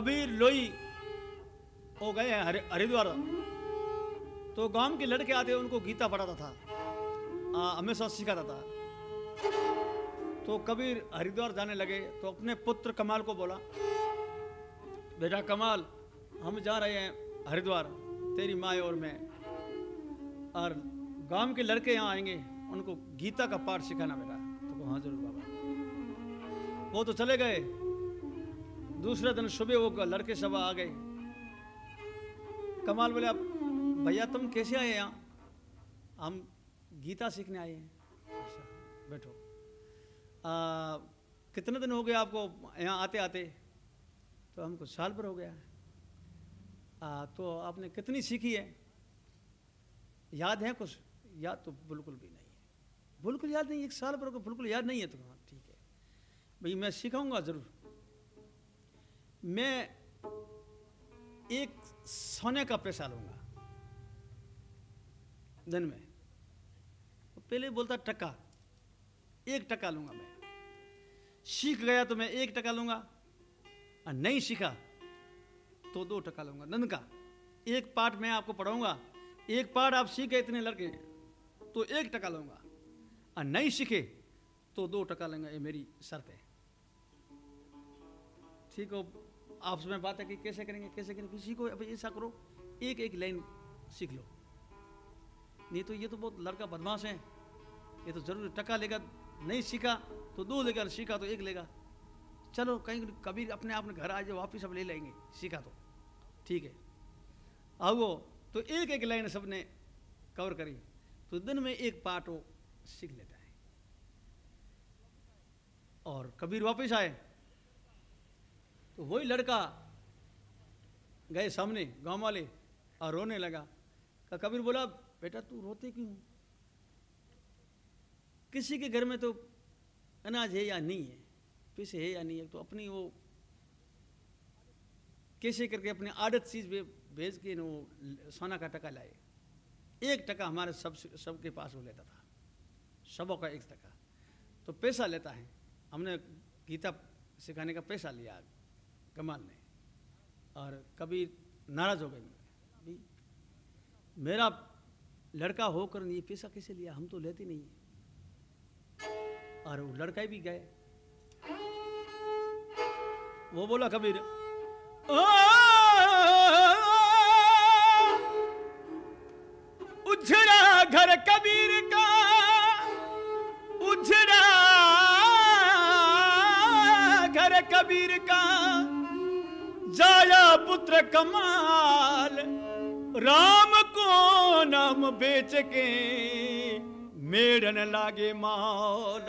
कबीर लोई वो गए हैं हरि- हरिद्वार। तो गाँव के लड़के आते उनको गीता पढ़ाता था। हमेशा सिखाता था। तो कबीर हरिद्वार जाने लगे तो अपने पुत्र कमाल को बोला, बेटा कमाल, हम जा रहे हैं हरिद्वार, तेरी माँ और मैं। और गाँव के लड़के यहाँ आएँगे, उनको गीता का पाठ सिखाना बेटा। तो हाँ ज़रूर बाबा। वो तो चले गए। दूसरे दिन सुबह वो लड़के सब आ गए। कमाल बोले "अब भैया तुम कैसे आए यहाँ? हम गीता सीखने आए हैं। अच्छा बैठो। कितने दिन हो गए आपको यहाँ आते आते तो हमको साल भर हो गया। आ, तो आपने कितनी सीखी है? याद है कुछ? याद तो बिल्कुल भी नहीं है। बिल्कुल याद नहीं एक साल भर को बिल्कुल याद नहीं है तो हाँ ठीक है। भाई मैं सिखाऊँगा ज़रूर। मैं एक सोने का पैसा लूँगा। दिन में। पहले बोलता, टका। एक टका लूँगा मैं। सीख गया तो मैं एक टका लूँगा। और नहीं सीखा तो दो टका लूँगा। नंद का, एक पार्ट मैं आपको पढ़ाऊँगा। एक पार्ट आप सीखे इतने लड़के तो एक टका लूँगा। और नहीं सीखे तो दो टका लेंगे। ये मेरी शर्त है। ठीक हो आपस में बात है कि कैसे करेंगे कैसे करेंगे? किसी को अब ऐसा करो, एक एक लाइन सीख लो। नहीं तो ये तो बहुत लड़का बदमाश है। ये तो ज़रूर टका लेगा, नहीं सीखा तो दो लेगा सीखा तो एक लेगा। चलो, कहीं कभी अपने अपने घर आ जाओ, वापिस अब ले लेंगे सीखा तो। ठीक है। आओ तो एक एक लाइन सबने कवर करी। तो दिन में एक पार्ट वो सीख लेता है। और कबीर वापस आए। तो वही लड़का गए सामने गाँव वाले और रोने लगा। का कबीर बोला, बेटा, तू रोते क्यों किसी के घर में तो अनाज है या नहीं है? पैसे है या नहीं है? तो अपनी वो कैसे करके अपनी आदत चीज़ भेज के वो सोना का टका लाए। एक टका हमारे सब सबके पास वो लेता था। सबों का एक टका। तो पैसा लेता है। हमने गीता सिखाने का पैसा लिया। कमाल ने और कभी नाराज़ हो गए। भाई मेरा लड़का होकर ये पैसा कैसे लिया? हम तो लेते नहीं है। और वो लड़का भी गए। वो बोला कबीर "ओ, उजड़ा घर कबीर का उजड़ा घर कबीर जाया पुत्र कमाल। राम को नाम बेच के मेड़न लागे माल।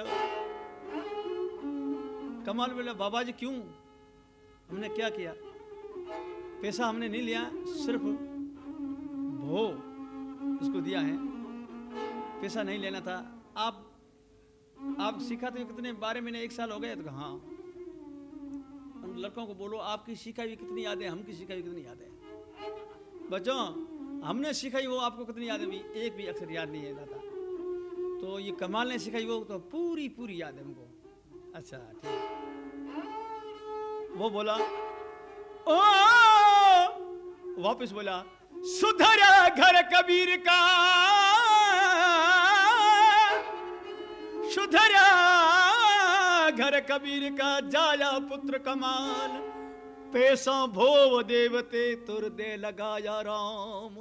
कमाल बोला, बाबा जी क्यों? हमने क्या किया? पैसा हमने नहीं लिया, सिर्फ़ भो उसको दिया है। पैसा नहीं लेना था। आप आप सिखाते हो कितने, बारह महीने, एक साल हो गए तो हाँ। लड़कों को बोलो आपकी सिखाई हुई कितनी याद है हमकी सिखाई हुई कितनी याद बच्चों, हमने सिखाई वो आपको कितनी याद भी, एक भी अक्षर याद नहीं है, दादा। तो ये कमाल ने सिखाई वो तो पूरी पूरी याद है हमको। अच्छा ठीक। वो बोला, ओ! वापस बोला, सुधरा घर कबीर का, सुधरा घर कबीर का जाया पुत्र कमाल पैसा भोव देवते तुर दे लगाया राम।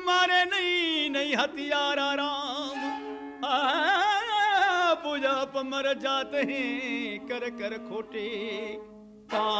मारे नहीं नहीं हथियारा राम पूजा मर जाते हैं कर कर खोटे। काम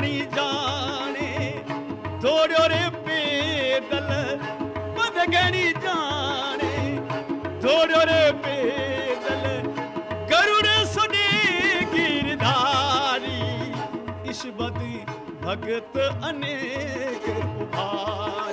घड़ी जाने, थोड़ो रे पे बदगणी जाने, थोड़ो रे पैदल गरुड़ सुने गिरधारी, इस बद भगत अनेक उभारा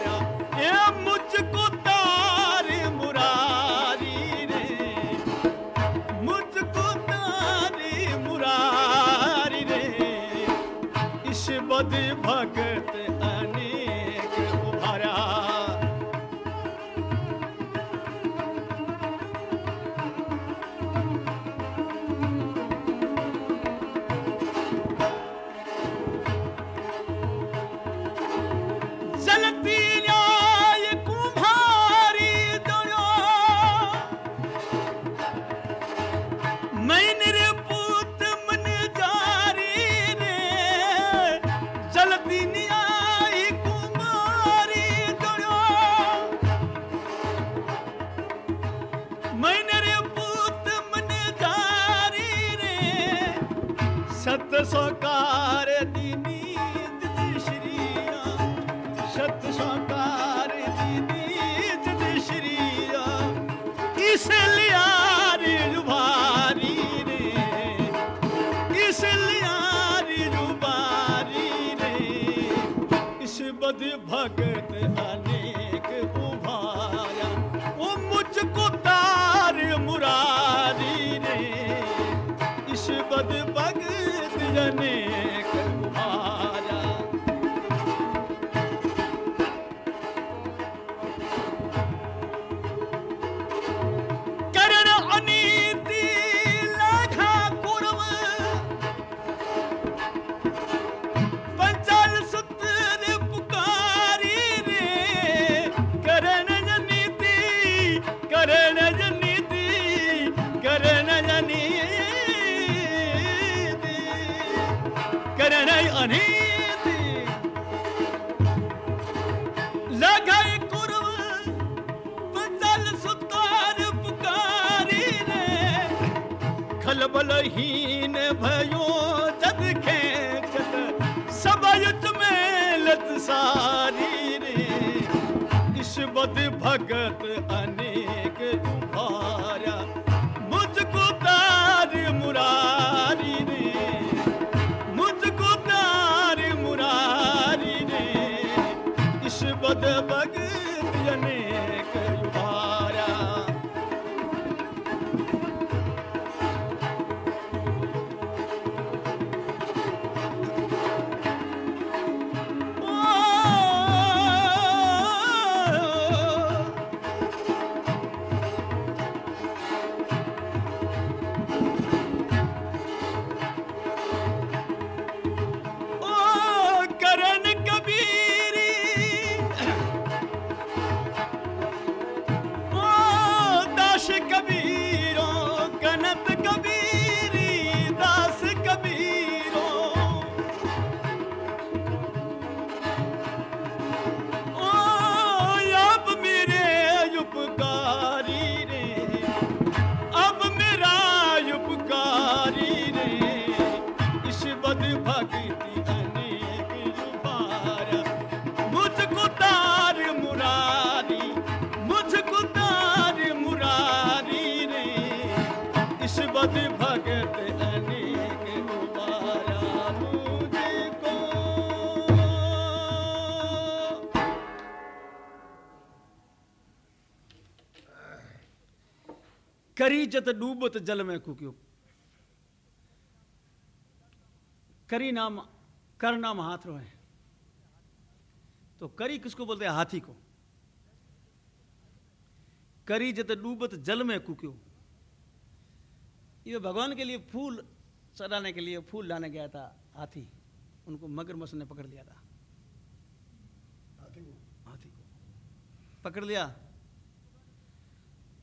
भयो जद खेचत सबयुत में लत सारी रे। भगत अनेक उभारा करी जत डूबत जल में कुक्यो। करी नाम कर नाम हाथ रो है तो करी किसको बोलते हैं? हाथी को। करी जत डूबत जल में कुक्यो। ये भगवान के लिए फूल चढ़ाने के लिए फूल लाने गया था हाथी। उनको मगरमच्छ ने पकड़ लिया था। हाथी को। पकड़ लिया।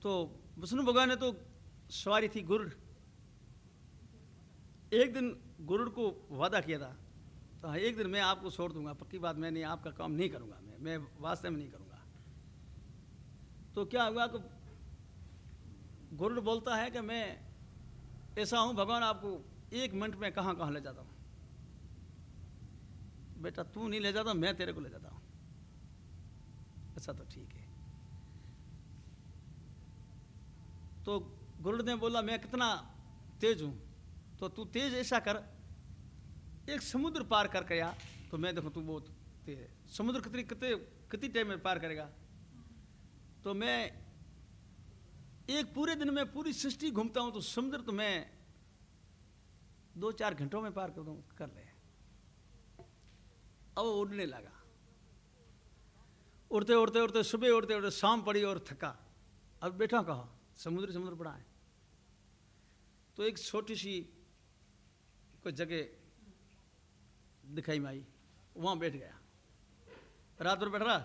तो विष्णु भगवान ने तो सवारी थी गुरुड़। एक दिन गुरुड़ को वादा किया था तो हाँ एक दिन मैं आपको छोड़ दूँगा, पक्की बात, मैं नहीं, आपका काम नहीं करूँगा मैं मैं वास्तव में नहीं करूँगा। तो क्या हुआ कि गुरुड़ बोलता है कि मैं ऐसा हूँ, भगवान आपको एक मिनट में कहाँ कहाँ ले जाता हूँ? बेटा, तू नहीं ले जाता, मैं तेरे को ले जाता हूँ। अच्छा तो ठीक है। तो गुरुदेव ने बोला, मैं कितना तेज हूँ तो तू तेज ऐसा कर, एक समुद्र पार कर गया तो मैं देखो तू बहुत तेज है। समुद्र कितनी, कितने, कितनी टाइम में पार करेगा? तो मैं एक पूरे दिन में पूरी सृष्टि घूमता हूँ तो समुद्र तो मैं दो चार घंटों में पार कर दूँ, कर ले। अब उड़ने लगा। उड़ते उड़ते उड़ते सुबह उड़ते उड़ते शाम पड़ी और थका। अब बैठा कहा? समुद्र समुद्र पड़ा है। तो एक छोटी सी कोई जगह दिखाई में आई, वहाँ बैठ गया। रात भर बैठ रहा,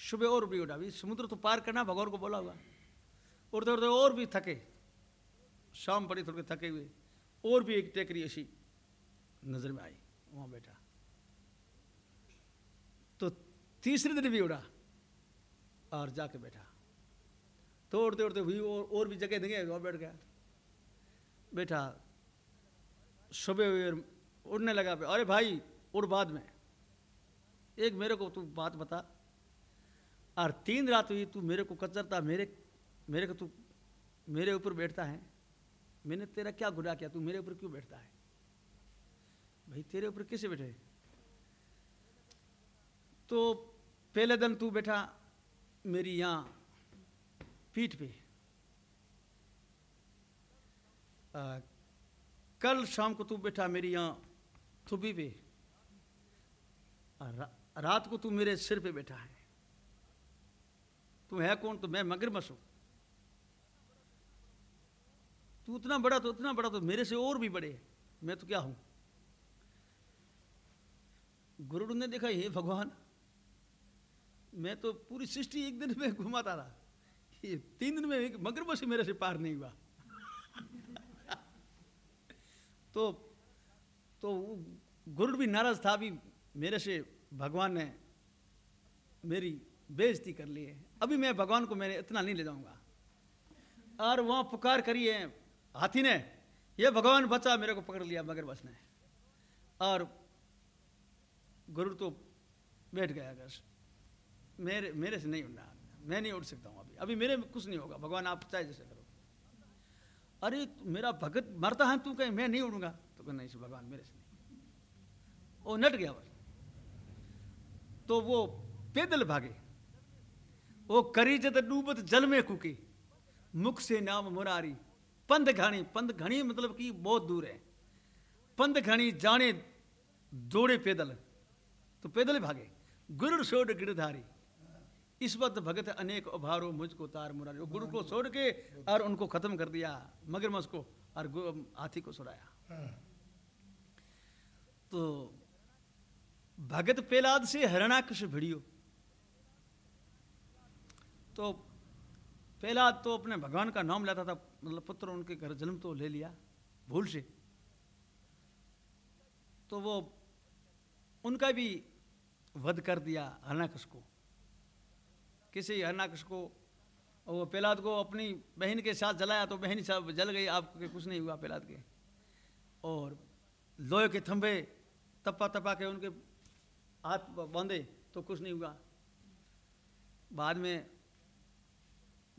सुबह और भी उठा। भी समुद्र तो पार करना, भगवान को बोला हुआ। उड़ते उड़ते और भी थके। शाम पड़ी, थोड़े थके हुए। और भी एक टेकरी ऐसी नज़र में आई, वहाँ बैठा। तो तीसरे दिन भी उड़ा और जाके बैठा। तो उड़ते हुई और, और भी जगह देंगे वहाँ बैठ गया। बैठा। सुबह और उड़ने लगा अरे भाई उड़ बाद में। एक मेरे को तू बात बता। और तीन रात हुई तू मेरे को कचरता मेरे मेरे को तू मेरे ऊपर बैठता है। मैंने तेरा क्या गुनाह किया? तू मेरे ऊपर क्यों बैठता है? भाई तेरे ऊपर कैसे बैठे? तो पहले दिन तू बैठा मेरी यहाँ। पीठ पे। आ, कल शाम को तू बैठा मेरी यहाँ थुबी पे। रा, रात को तू मेरे सिर पे बैठा है। तू है कौन? तो मैं मगरमच्छ हूँ। तू उतना बड़ा तो उतना बड़ा तो मेरे से और भी बड़े मैं तो क्या हूँ? गुरु ने देखा ये भगवान मैं तो पूरी सृष्टि एक दिन में घुमाता रहा। ये तीन दिन में मगरमच्छ मेरे से पार नहीं हुआ। तो तो गुरु भी नाराज़ था भी मेरे से भगवान ने मेरी बेइज्जती कर ली है। अभी मैं भगवान को मैंने इतना नहीं ले जाऊँगा। और वहाँ पुकार करिए हाथी ने, ये भगवान बचा, मेरे को पकड़ लिया मगरमच्छ ने। और गुरु तो बैठ गया, अगर मेरे मेरे से नहीं उड़ना। मैं नहीं उड़ सकता हूँ अभी मेरे में कुछ नहीं होगा, भगवान आप चाहे जैसे करो। अरे, मेरा भगत मरता है, तू कहीं मैं नहीं उड़ूँगा? तो कह, नहीं भगवान मेरे से नहीं। वो नट गया बस। तो वो पैदल भागे। वो करी जत डूबत जल में कुकी। मुख से नाम मुरारी। पंध घाणी, पंध घणी मतलब कि बहुत दूर है। पंध घणी जाने दौड़े पैदल। तो पैदल भागे। गुरु छोड़ गिरधारी। इस वक्त भगत अनेक उभारो मुझको तार मुरारी। गुरु को छोड़ के और उनको खत्म कर दिया मगरमच्छ को और हाथी को सुराया तो भगत पेलाद से हरणाक्ष भिड़ियो। तो पेलाद तो अपने भगवान का नाम लेता था मतलब पुत्र उनके घर जन्म तो ले लिया भूल से। तो वो उनका भी वध कर दिया हरणाकश को। किसी हरणाकश को वो पेलाद को अपनी बहन के साथ जलाया तो बहन सब जल गई, आपके कुछ नहीं हुआ पेलाद के। और लोहे के थंबे तपा तपा के उनके हाथ बांधे तो कुछ नहीं हुआ। बाद में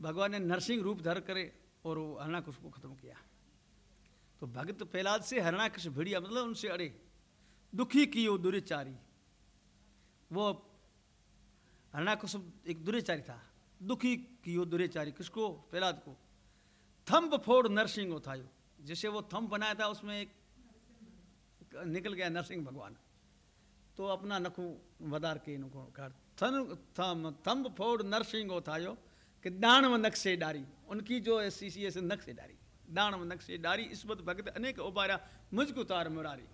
भगवान ने नरसिंह रूप धर करे और वो हरणाकुश को खत्म किया। तो भगत प्रहलाद से हरणाकुश भिड़िया मतलब उनसे अड़े, दुखी की वो दुराचारी। वो हरणाकुश एक दुराचारी था। दुखी की वो दुराचारी किसको? प्रहलाद को थम्ब फोड़ नरसिंह था यो। जैसे वो थम्ब बनाया था, उसमें एक निकल गया नरसिंह भगवान। तो अपना नखू वदार के इनको थन, थम थम्ब फोड़ नरसिंह था यो कि दानव नक्शे डारी। उनकी जो ऐसी सी ऐसे नक्शे डारी। दानव नक्शे डारी, इसमत भगत अनेक उबारा मुझको तार मुरारी।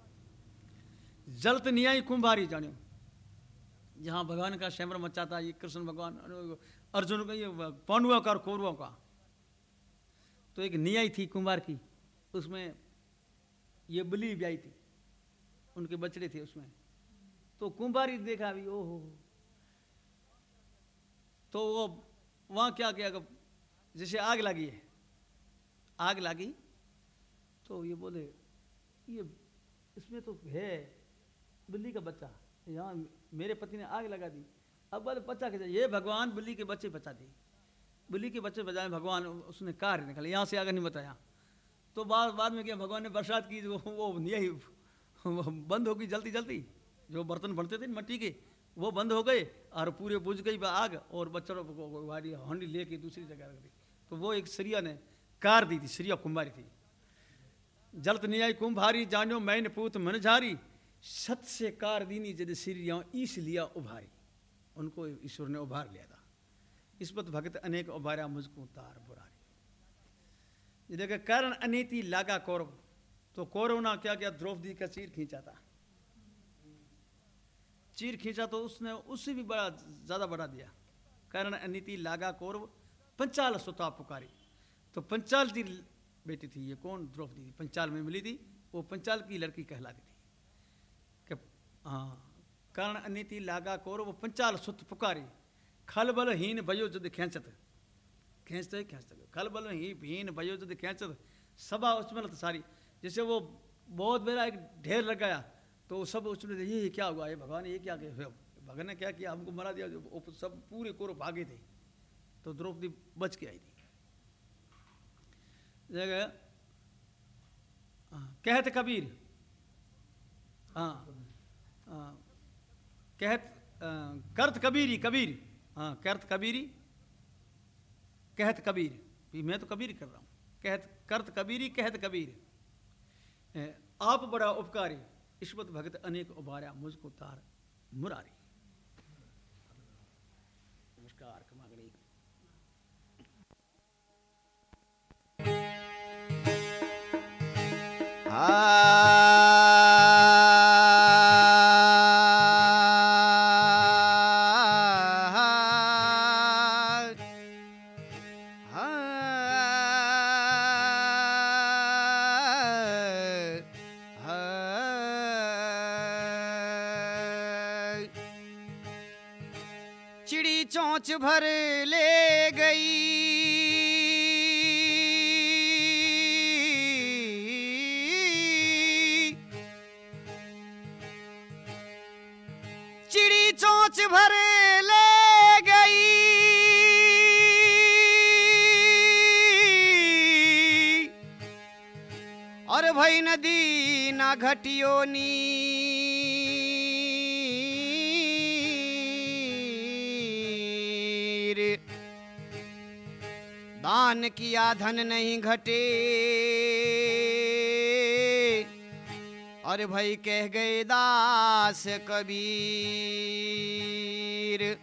जलत नियाई कुंभारी जानियो। जहाँ भगवान का शैमर मचा था ये कृष्ण भगवान अर्जुन का ये पांडुओं का और कौरवों का। तो एक नियाई थी कुंभार की, उसमें ये बलि आई थी, उनके बछड़े थे उसमें। तो कुंभारी देखा भी ओहो। तो वो वहाँ क्या किया जैसे आग लगी है, आग लगी तो ये बोले, ये इसमें तो है बिल्ली का बच्चा। यहाँ मेरे पति ने आग लगा दी। अब बात बच्चा के ये भगवान बिल्ली के बच्चे बचा दिए। बिल्ली के बच्चे बचाए भगवान उसने कार्य निकाले। यहाँ से आगे नहीं बताया। तो बाद बाद में क्या भगवान ने बरसात की, वो वो यही बंद हो गई जल्दी जल्दी। जो बर्तन बनते थे मट्टी के, वो बंद हो गए और पूरे बुझ गई आग और बच्चों को गाड़ी हांडी लेके दूसरी जगह रख दी। तो वो एक सरिया ने कार दी थी, सरिया कुंभारी थी। जलत नियाई कुंभारी जानो मैन पूत मन झारी। सत से कार दीनी जद सिरिया ईस लिया उभारी। उनको ईश्वर ने उभार लिया था। इस पत भगत अनेक उभारा मुझको तार बुरारी। देखा, कारण अनेति लागा कौरव। तो कौरव ना क्या क्या द्रौपदी का चीर खींचा था? चीर खींचा तो उसने उससे भी बड़ा, ज़्यादा बढ़ा दिया। कारण अनिति लागा कौरव, पंचाल सुता पुकारी। तो पंचाल की बेटी थी, ये कौन द्रौपदी पंचाल में मिली थी, वो पंचाल की लड़की कहलाती थी। हाँ। कारण अनिति लागा कौरव पंचाल सुत पुकारी। खलबल हीन भयो जद खेचत। खेचते ही खेचते। खलबल ही हीन भयो जद खेचत। सभा उसमें सारी। जैसे वो बहुत मेरा एक ढेर लग गया तो सब उसमें ये क्या हुआ? ये भगवान ये क्या किया? भगवान ने क्या किया? हमको मरा दिया। सब पूरे कोरो भागे थे। तो द्रौपदी बच के आई थी। जगह हाँ, कहत कबीर। हाँ। कहत करत कबीरी, कबीर। हाँ करत कबीरी, कहत कबीर। मैं तो कबीर कर रहा हूँ। कहत, करत कबीरी, कहत कबीर। आप बड़ा उपकारी। ईश्वत भगत अनेक उबारा, मुझको तार मुरारी। नमस्कार कमागणी नीर। दान किया, धन नहीं घटे। और भाई कह गए दास कबीर।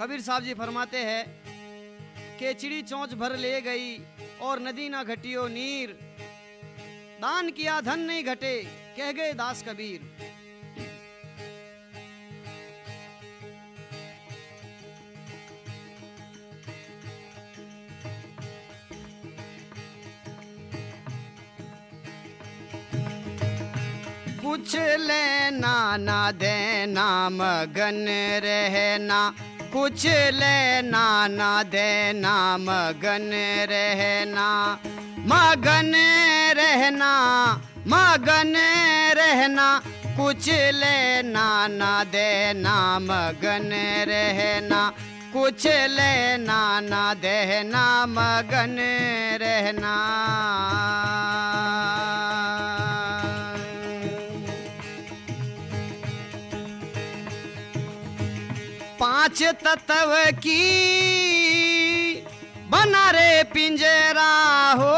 कबीर साहब जी फरमाते हैं कि चिड़ी चोंच भर ले गई और नदी ना घटियो नीर। दान किया, धन नहीं घटे, कह गए दास कबीर। कुछ लेना ना देना, मगन रहना। कुछ लेना ना देना, मगन रहना। मगन रहना मगन रहना, कुछ लेना ना देना, मगन रहना, कुछ लेना ना देना, मगन रहना। पाँच तत्व की बना रे पिंजरा हो,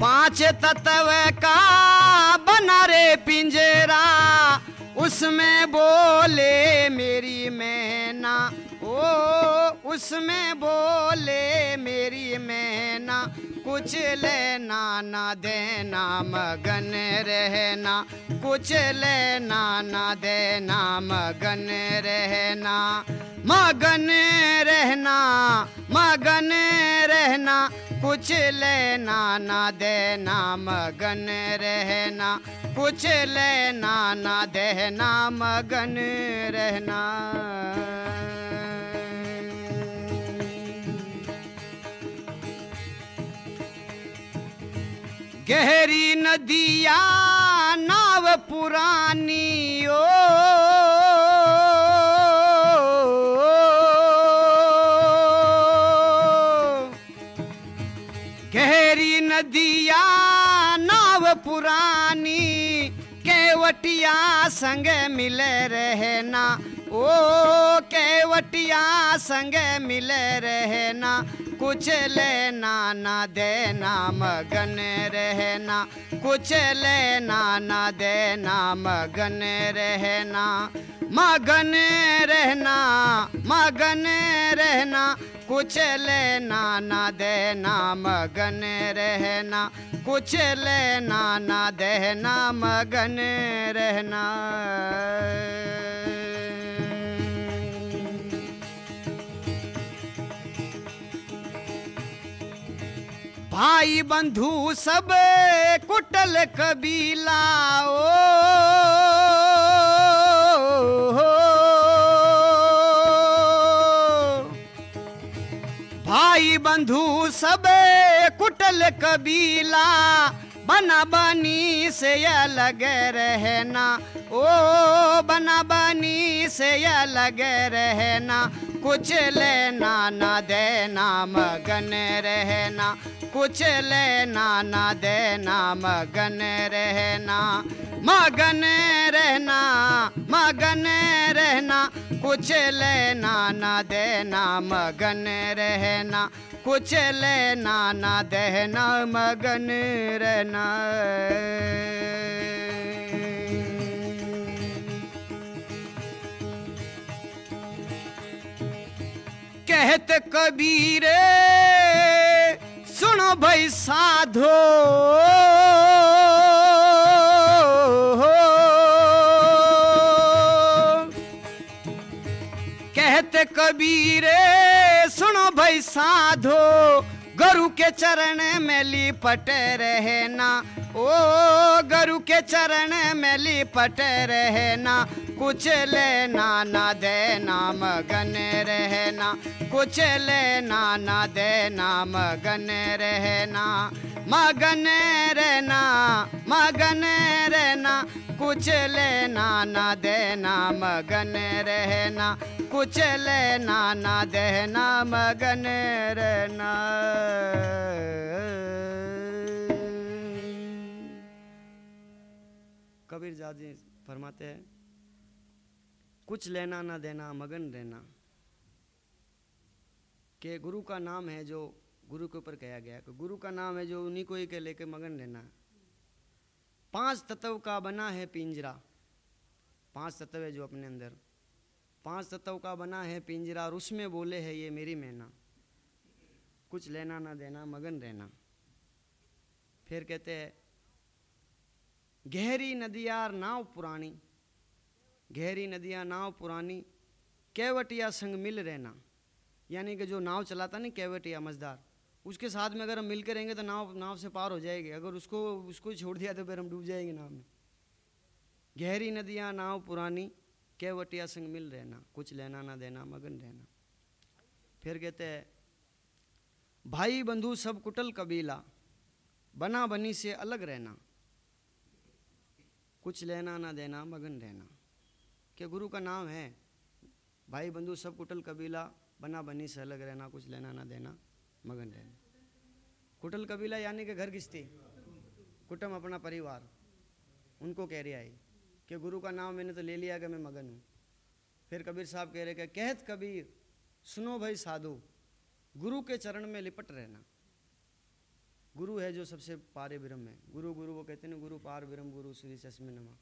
पाँच तत्व का बना रे पिंजरा उसमें बोले मेरी मैना। ओ। उसमें बोले, मेरी मैना, कुछ लेना ना देना, मगन रहना, कुछ लेना ना देना, मगन रहना मगन रहना मगन रहना, कुछ लेना ना देना, मगन रहना, कुछ लेना ना देना, मगन रहना। गहरी नदिया नाव पुरानी ओ। गहरी नदिया नाव पुरानी केवटिया संग मिले रहना ओ केवटिया संग मिले रहना, कुछ लेना ना देना, मगन रहना। कुछ लेना ना देना, मगन रहना। मगन रहना मगन रहना। कुछ लेना ना देना, मगन रहना। कुछ लेना ना देना, मगन रहना। भाई बंधु सब कुटल कबीला ओ भाई बंधु सब कुटल कबीला बना बनी से अलग रहना। ओ बना बनी से अलग रहना। कुछ लेना ना देना, मगन रहना। कुछ लेना ना देना, मगन रहना। मगन रहना मगन रहना। कुछ लेना ना देना, मगन रहना। कुछ लेना ना देना मगन रहना। कहत कबीर सुनो भाई साधो। कहत कबीर भाई साधो गुरु के चरण में लिपट रहना। ओ गुरु के चरण में लिपट रहना। कुछ लेना ना देना मगन रहना। कुछ लेना ना देना मगन रहना। मगन रहना मगन रहना। कुछ लेना ना देना मगन रहना। कुछ लेना ना देना मगन रहना। कबीर जाजी फरमाते हैं, कुछ लेना ना देना, मगन रहना। के गुरु का नाम है जो गुरु के ऊपर कहा गया कि गुरु का नाम है जो उन्हीं को ही के लेके मगन रहना। पाँच तत्व का बना है पिंजरा। पाँच तत्व है जो अपने अंदर। पाँच तत्व का बना है, पिंजरा और उसमें बोले है, ये मेरी मैना। कुछ लेना ना देना, मगन रहना। फिर कहते हैं, गहरी नदियार नाव पुरानी। गहरी नदियाँ, नाव पुरानी। केवटिया संग मिल रहना। यानी कि जो नाव चलाता नहीं, केवटिया मजदार उसके साथ में अगर हम मिल के रहेंगे तो नाव नाव से पार हो जाएगी। अगर उसको उसको छोड़ दिया तो फिर हम डूब जाएँगे नाव में। गहरी नदियाँ, नाव पुरानी। केवटिया संग मिल रहना, कुछ लेना ना देना, मगन रहना। फिर कहते हैं, भाई बंधु सब कुटल कबीला, बना बनी से अलग रहना। कुछ लेना ना देना, मगन रहना। कि गुरु का नाम है? भाई बंधु सब कुटल कबीला, बना बनी से अलग रहना, कुछ लेना ना देना, मगन रहना। कुटल कबीला यानी कि घर किस्ती कुटुम अपना परिवार, उनको कह रहा है कि गुरु का नाम मैंने तो ले लिया कि मैं मगन हूँ। फिर कबीर साहब कह रहे कि कहत कबीर, सुनो भाई साधु, गुरु के चरण में लिपट रहना। गुरु है जो सबसे पारे ब्रह्म है। गुरु गुरु वो कहते हैं गुरु पार ब्रह्म, गुरु श्री चश्मे नमा।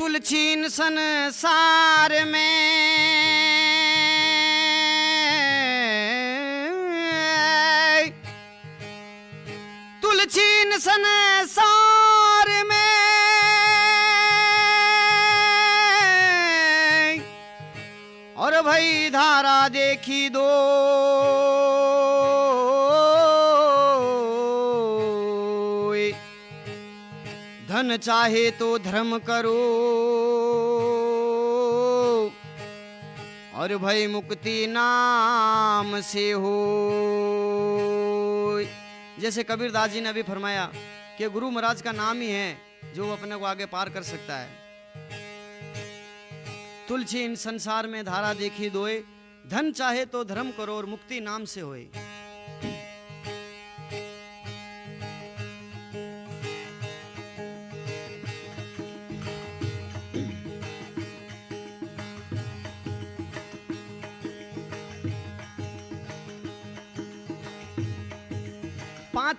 तुलछीन संसार में। तुलछीन संसार में। और भाई धारा देखी दो। धन चाहे तो धर्म करो। और भय मुक्ति नाम से हो। जैसे कबीर दास जी ने अभी फरमाया कि गुरु महाराज का नाम ही है जो अपने को आगे पार कर सकता है। तुलसी इन संसार में धारा देखी दोए, धन चाहे तो धर्म करो और मुक्ति नाम से होए।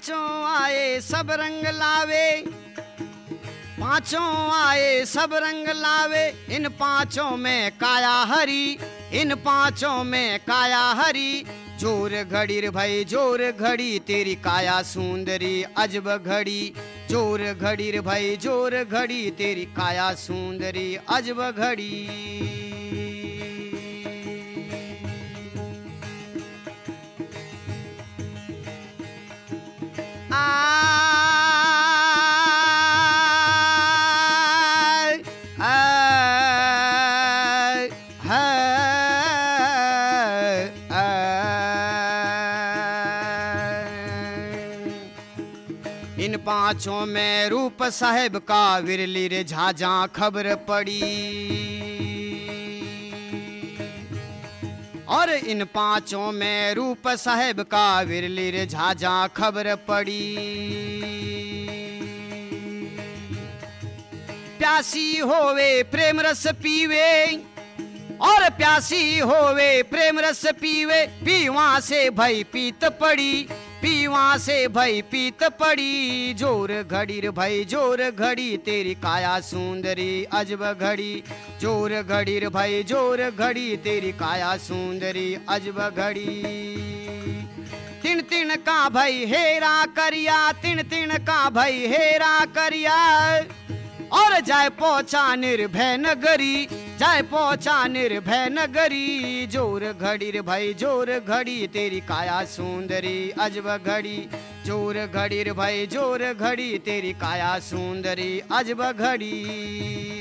पाँचों आए सब रंग लावे। पाँचों आए सब रंग लावे। इन पाँचों में काया हरी, इन पाँचों में काया हरी। ज़ोर घड़ी भाई, ज़ोर घड़ी, तेरी काया सुंदरी अजब घड़ी। ज़ोर घड़ी भाई, ज़ोर घड़ी, तेरी काया सुंदरी अजब घड़ी। इन पाँचों में रूप साहेब का विरली रे झाझा खबर पड़ी। और इन पाँचों में रूप साहेब का विरलिर झाझा खबर पड़ी। प्यासी होवे, प्रेम रस पीवे, और प्यासी होवे, प्रेम रस पीवे, पीवा से भई पीत पड़ी। पीवा से भई पीत पड़ी, ज़ोर घड़ी भाई, ज़ोर घड़ी, तेरी काया सुंदरी अजब घड़ी। ज़ोर घड़ी भाई, ज़ोर घड़ी, तेरी काया सुंदरी अजब घड़ी। तिन तिन का भई हेरा करिया, तिन तिन का भई हेरा करिया। और जाय पहुँचा निर्भय नगरी, जाय पहुँचा निर्भय नगरी, ज़ोर घड़ी रे भाई, ज़ोर घड़ी, तेरी काया सुंदरी अजब घड़ी। ज़ोर घड़ी रे भाई, ज़ोर घड़ी, तेरी काया सुंदरी अजब घड़ी।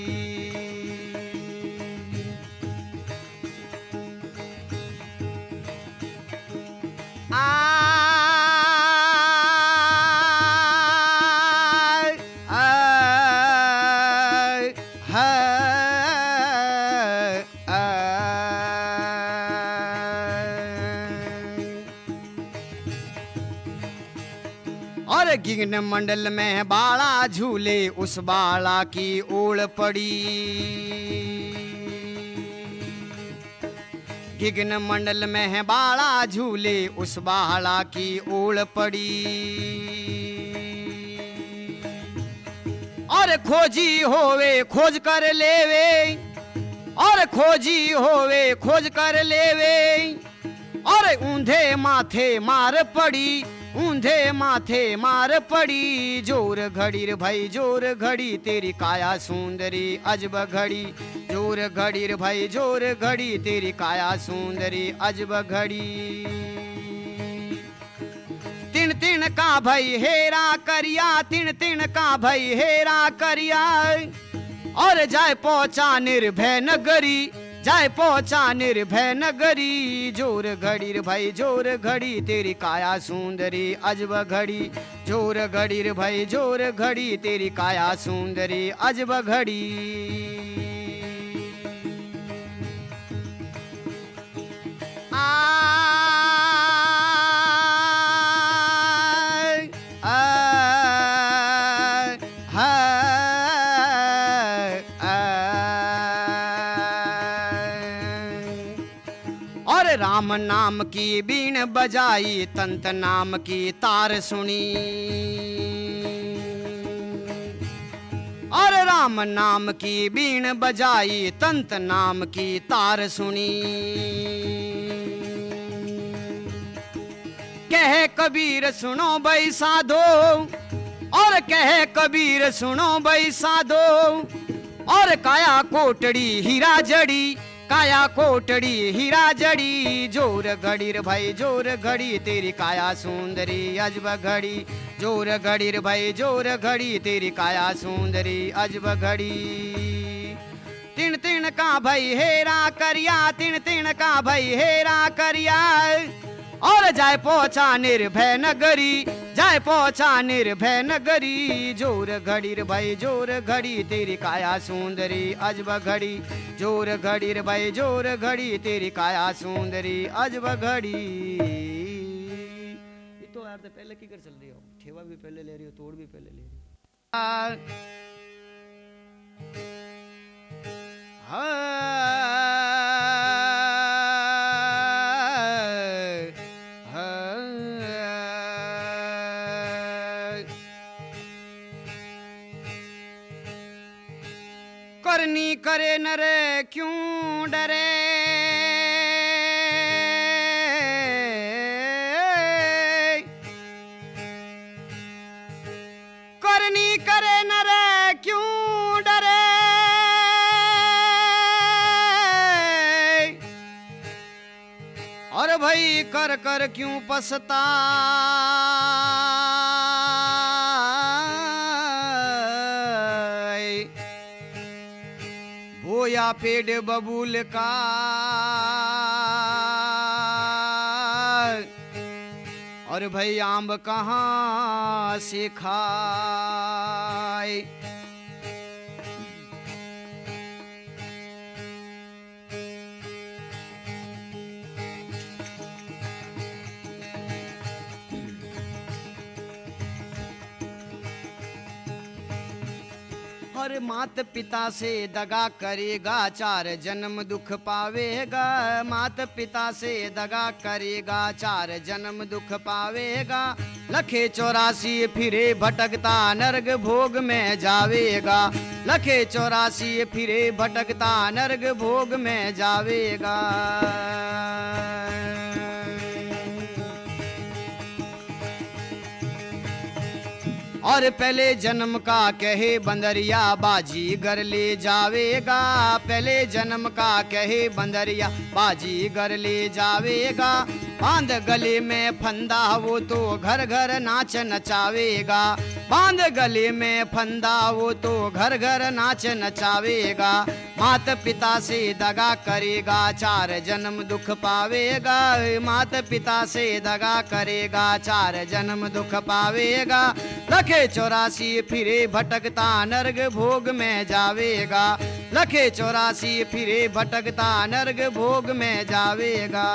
आय। मंडल में बाला झूले, उस बाड़ा की ओड़ पड़ी। गिग्न मंडल में है बाड़ा झूले, उस बाड़ा की ओड़ पड़ी। और खोजी होवे, खोज कर लेवे। और खोजी होवे, खोज कर लेवे। और ऊंधे माथे मार पड़ी। ऊंधे माथे मार पड़ी, ज़ोर घड़ी भाई, ज़ोर घड़ी, तेरी काया सुंदरी अजब घड़ी। ज़ोर घड़ी रे भाई, ज़ोर घड़ी, तेरी काया सुंदरी अजब घड़ी। तिन तिन का भई हेरा करिया, तिन तिन का भई हेरा करिया। और जाय पहुँचा निर्भय नगरी जाय पहुँचा निर्भय नगरी, ज़ोर घड़ी रे भाई, ज़ोर घड़ी, तेरी काया सुंदरी, अजब घड़ी। ज़ोर घड़ी रे भाई, ज़ोर घड़ी, तेरी काया सुंदरी, अजब घड़ी। राम नाम की बीण बजाई, तंत नाम की तार सुनी। और राम नाम की बीण बजाई, तंत नाम की तार सुनी। कह कबीर सुनो भाई साधो, और कहे कबीर सुनो भाई साधो, और काया कोटड़ी हीरा जड़ी काया कोटड़ी हीरा जड़ी, ज़ोर घड़ीर भाई, ज़ोर घड़ी, तेरी काया सुंदरी, अजब घड़ी। ज़ोर घड़ीर भाई, ज़ोर घड़ी, तेरी काया सुंदरी, अजब घड़ी। तिन तिन का भाई, हेरा करिया, तिन तिन का भाई, हेरा करिया। और जाय पहुँचा निर्भय नगरी, जाय पहुँचा निर्भय नगरी। ज़ोर घड़ी रे भाई, ज़ोर घड़ी तेरी काया सुंदरी, अजब घड़ी। ज़ोर घड़ी रे भाई, ज़ोर घड़ी तेरी काया सुंदरी, अजब घड़ी। तो यार तो पहले की कर चल रही हो। ठेवा भी पहले ले रही हो, तोड़ भी पहले ले रही हो। करनी करे नरे क्यों डरे? करनी करे नरे क्यों डरे? और भाई कर कर क्यों पछता? बोया पेड़ बबूल का। और भाई आम कहाँ से खाए? हर मात पिता से दगा करेगा, चार जन्म दुख पावेगा। मात पिता से दगा करेगा, चार जन्म दुख पावेगा। लखे चौरासी, फिरे भटकता, नर्ग भोग में जावेगा। लखे चौरासी, फिरे भटकता, नर्ग भोग में जावेगा। और पहले जन्म का कहे, बंदरिया बाजी घर ले जावेगा। पहले जन्म का कहे, बंदरिया बाजी घर ले जावेगा। बाँध गले में फंदा, वो तो घर घर नाच नचावेगा। बाँध गले में फंदा, वो तो घर घर नाच नचावेगा। मात पिता से दगा करेगा, चार जन्म दुख पावेगा। मात पिता से दगा करेगा, चार जन्म दुख पावेगा। लखे चौरासी, फिरे भटकता, नर्ग भोग में जावेगा। लखे चौरासी, फिरे भटकता, नर्ग भोग में जावेगा।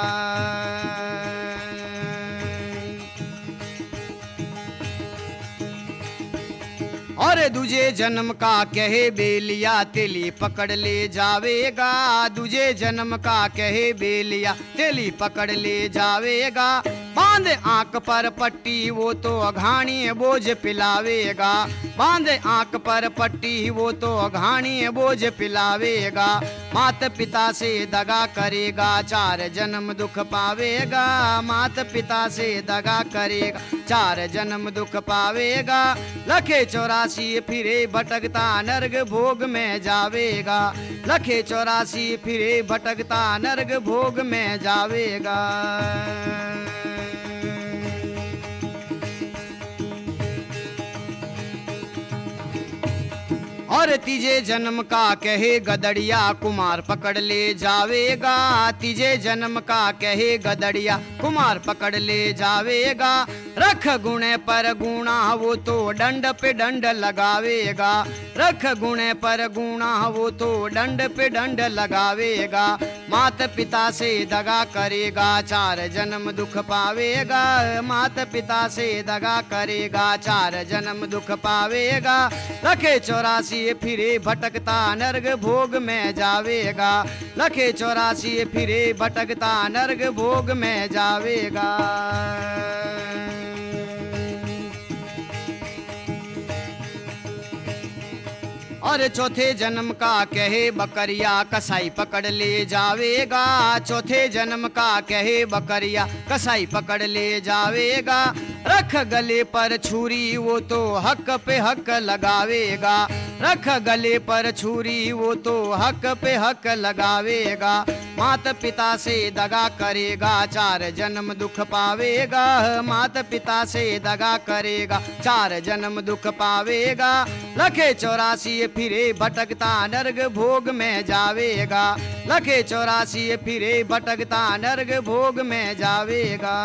और दूजे जन्म का कहे बेलिया, तेली पकड़ ले जावेगा। दूजे जन्म का कहे बेलिया, तेली पकड़ ले जावेगा। बाँध आँख पर पट्टी, वो तो अघाणी बोझ पिलावेगा। बाँध आँख पर पट्टी, वो तो अघाणी बोझ पिलावेगा। मात पिता से दगा करेगा, चार जन्म दुख पावेगा। मात पिता से दगा करेगा, चार जन्म दुख पावेगा। लखे चौरासी फिरे भटकता नर्ग भोग में जावेगा। लखे चौरासी फिरे भटकता नर्ग भोग में जावेगा। और तीजे जन्म का कहे गदड़िया, कुमार पकड़ ले जावेगा। तीजे जन्म का कहे गदड़िया, कुमार पकड़ ले जावेगा। रख गुणे पर गुणा, वो तो डंड पे डंड लगावेगा। रख गुणे पर गुणा, वो तो डंड पे डंड लगावेगा। मात पिता से दगा करेगा, चार जन्म दुख पावेगा। मात पिता से दगा करेगा, चार जन्म दुख पावेगा। रखे चौरासी फिरे भटकता नर्ग भोग में जावेगा। लखे चौरासी फिरे भटकता नर्ग भोग में जावेगा। और चौथे जन्म का कहे बकरिया, कसाई पकड़ ले जावेगा। चौथे जन्म का कहे बकरिया, कसाई पकड़ ले जावेगा। रख गले पर छुरी, वो तो हक पे हक लगावेगा। रख गले पर छुरी, वो तो हक पे हक लगावेगा। मात पिता से दगा करेगा, चार जन्म दुख पावेगा। मात पिता से दगा करेगा, चार जन्म दुख पावेगा। लखे चौरासी, फिरे भटकता नर्ग भोग में जावेगा। लखे चौरासी, फिरे भटकता नर्ग भोग में जावेगा।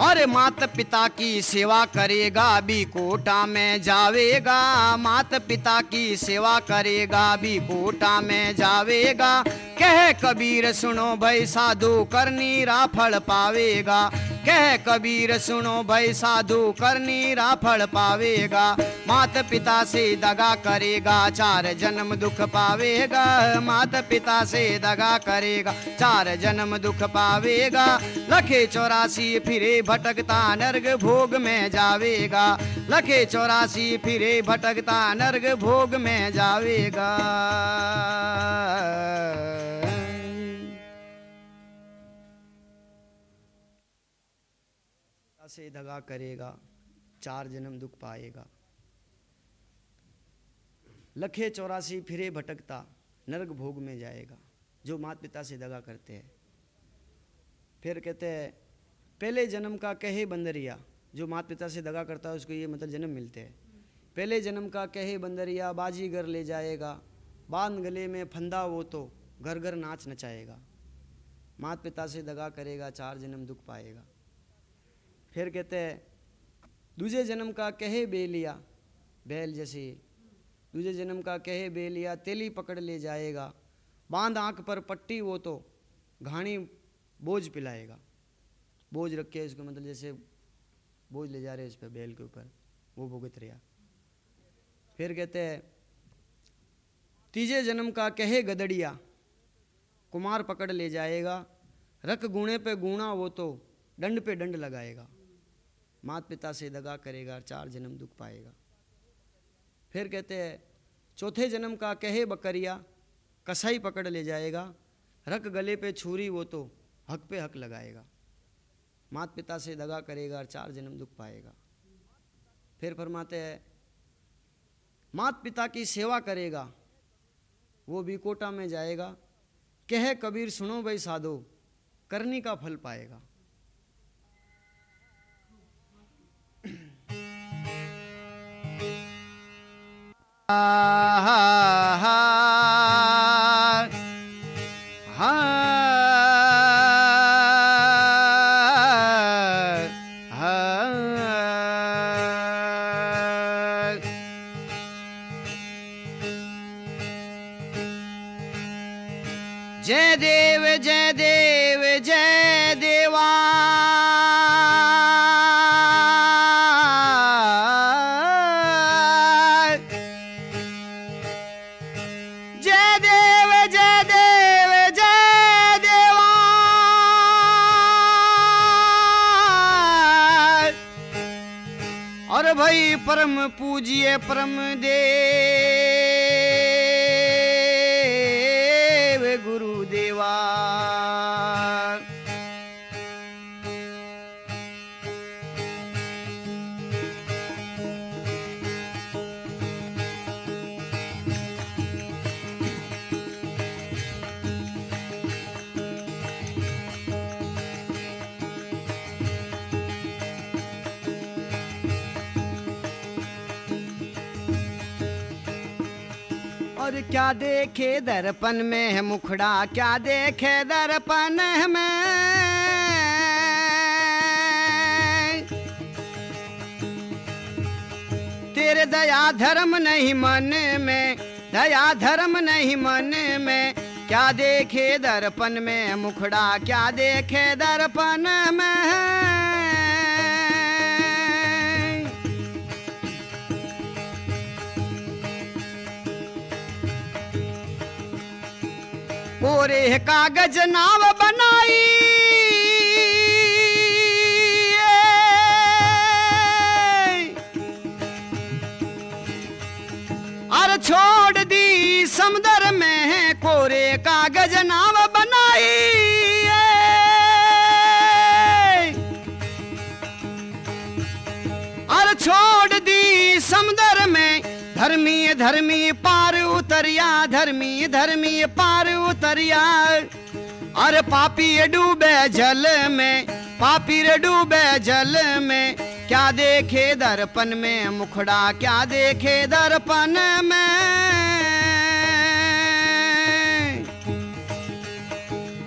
और मात पिता की सेवा करेगा, भी कोटा में जावेगा। मात पिता की सेवा करेगा, भी कोटा में जावेगा। कह कबीर, सुनो भाई, साधु करनी राफल पावेगा। कह कबीर, सुनो भाई, साधु करनी राफल पावेगा। मात पिता से दगा करेगा, चार जन्म दुख पावेगा। मात पिता से दगा करेगा, चार जन्म दुख पावेगा। लखे चौरासी, फिरे भटकता नर्ग भोग में जावेगा। लखे चौरासी फिरे भटकता नर्ग भोग में जावेगा। से दगा करेगा, चार जन्म दुख पाएगा। लखे चौरासी फिरे भटकता नर्क भोग में जाएगा। जो माता पिता से दगा करते हैं। फिर कहते हैं पहले जन्म का कहे बंदरिया, जो माता पिता से दगा करता है, उसको ये मतलब जन्म मिलते हैं। पहले जन्म का कहे बंदरिया बाजीगर ले जाएगा, बाँध गले में फंदा वो तो घर घर नाच नचाएगा। माता पिता से दगा करेगा, चार जन्म दुख पाएगा। फिर कहते हैं दूसरे जन्म का कहे बेलिया, बैल जैसे। दूसरे जन्म का कहे बेलिया, तेली पकड़ ले जाएगा, बाँध आँख पर पट्टी वो तो घाणी बोझ पिलाएगा। बोझ रख इसको मतलब जैसे बोझ ले जा रहे इस पर बैल के ऊपर, वो भुगत रहा फिर कहते हैं, तीजे जन्म का कहे गदड़िया, कुमार पकड़ ले जाएगा, रख गुणे पे गुणा वो तो दंड पे दंड लगाएगा। मात पिता से दगा करेगा चार जन्म दुख पाएगा। फिर कहते हैं, चौथे जन्म का कहे बकरिया, कसाई पकड़ ले जाएगा, रख गले पे छुरी वो तो हक पे हक लगाएगा। मात पिता से दगा करेगा और चार जन्म दुख पाएगा। फिर फरमाते हैं मात पिता की सेवा करेगा, वो भी कोटा में जाएगा। कह कबीर, सुनो भाई साधो, करनी का फल पाएगा। ha पूजिए परम देव देखे दर्पण में है मुखड़ा, क्या देखे दर्पण में? तेरे दया धर्म नहीं मन में, दया धर्म नहीं मन में, क्या देखे दर्पण में मुखड़ा, क्या देखे दर्पण में? कोरे कागज़ नाव बनाई। और छोड़ दी समुद्र में कोरे कागज़ नाव बनाई। छोड़ दी समुद्र में धर्मी धर्मी पार उतरिया धर्मी धर्मी पार उतरिया। और पापी डूबे जल में, पापी डूबे जल में। क्या देखे दर्पण में, मुखड़ा क्या देखे दर्पण में।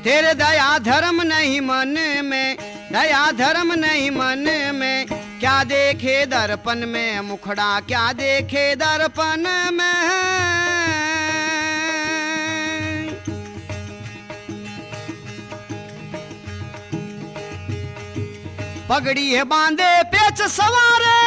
तेरे दया धर्म नहीं मन में, दया धर्म नहीं मन में। क्या देखे दर्पण में, मुखड़ा क्या देखे दर्पण में। पगड़ी है बांधे पेच सवारे।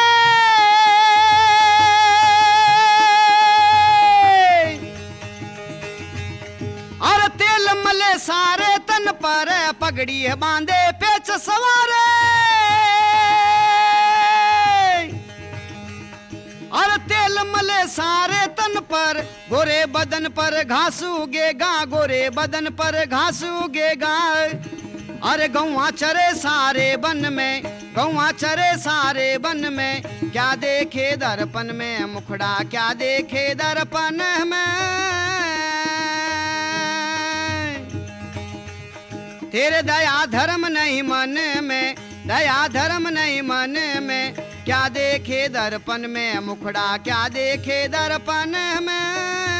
और तेल मले सारे तन पर पगड़ी है बांधे पेच सवारे। और तेल मले सारे तन पर, गोरे बदन पर घास उगेगा गोरे बदन पर घास उगेगा अरे गौवा चरे सारे बन में, गौवा चरे सारे बन में, क्या देखे दर्पण में मुखड़ा, क्या देखे दर्पण में? तेरे दया धर्म नहीं मन में, दया धर्म नहीं मन में, क्या देखे दर्पण में मुखड़ा, क्या देखे दर्पण में?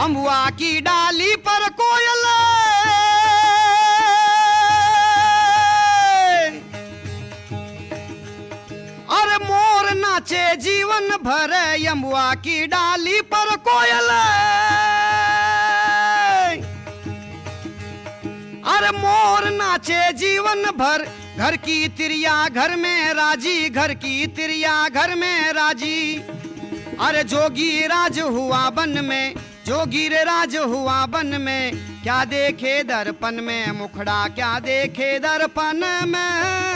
अम्बुआ की डाली पर कोयल। अरे मोर नाचे जीवन भर यमुआ की डाली पर कोयल। अरे मोर नाचे जीवन भर, घर की तिरिया घर में राज़ी, घर की तिरिया घर में राज़ी। अरे जोगी राज हुआ बन में जोगी रे राज हुआ बन में, क्या देखे दर्पण में? मुखड़ा क्या देखे दर्पण में?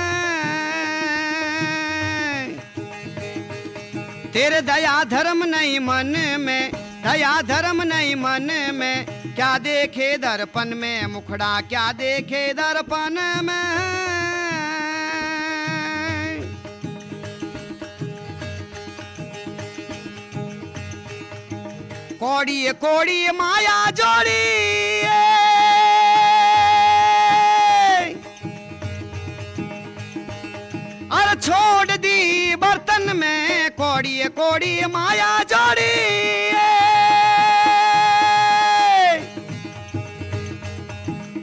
तेरे दया धर्म नहीं मन में, दया धर्म नहीं मन में, क्या देखे दर्पण में? मुखड़ा क्या देखे दर्पण में? कोड़ी कोड़ी माया जोड़ी। अरे छोड़ दी बर्तन में कोड़ी कोड़ी माया जोड़ी।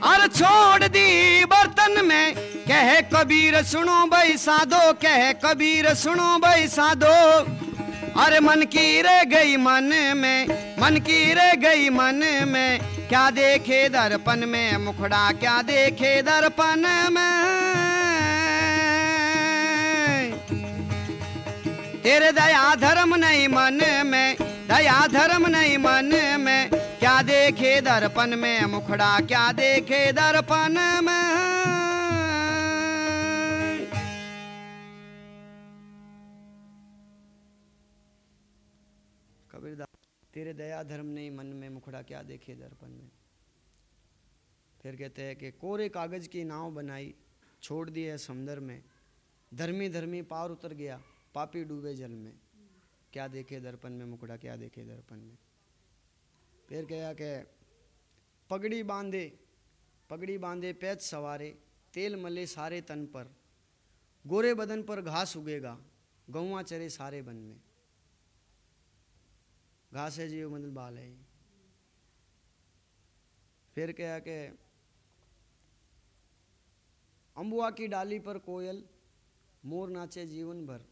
अरे छोड़ दी बर्तन में, कह कबीर सुनो भाई साधो, कह कबीर सुनो भाई साधो। अरे मन की रह गई मन में, मन की रह गई मन में। क्या देखे दर्पण में, मुखड़ा क्या देखे दर्पण में? तेरे दया धर्म नहीं मन में, दया धर्म नहीं मन में। क्या देखे दर्पण में, मुखड़ा क्या देखे दर्पण में? तेरे दया धर्म नहीं मन में मुखड़ा क्या देखे दर्पण में? फिर कहते हैं कि कोरे कागज़ की नाव बनाई, छोड़ दी है समुंदर में। धर्मी धर्मी पार उतर गया, पापी डूबे जल में। क्या देखे दर्पण में, मुखड़ा क्या देखे दर्पण में? फिर कहा कि पगड़ी बांधे पगड़ी बांधे पैच सवारे, तेल मले सारे तन पर। गोरे बदन पर घास उगेगा गौवा चरे सारे बन में। घास है जीव मतलब बाल है। फिर क्या कि अम्बुआ की डाली पर कोयल, मोर नाचे जीवन भर।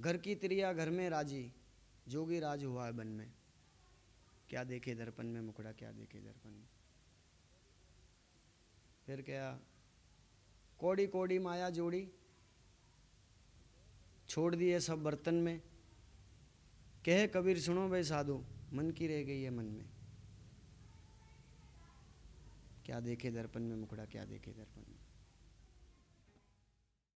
घर की त्रिया घर में राज़ी, जोगी राज हुआ है बन में। क्या देखे दर्पण में मुखड़ा, क्या देखे दर्पण में। फिर क्या कोड़ी कोड़ी माया जोड़ी, छोड़ दिए सब बर्तन में। कहे कबीर, सुनो भाई साधु, मन की रह गई है मन में। क्या देखे दर्पण में, मुखड़ा क्या देखे दर्पण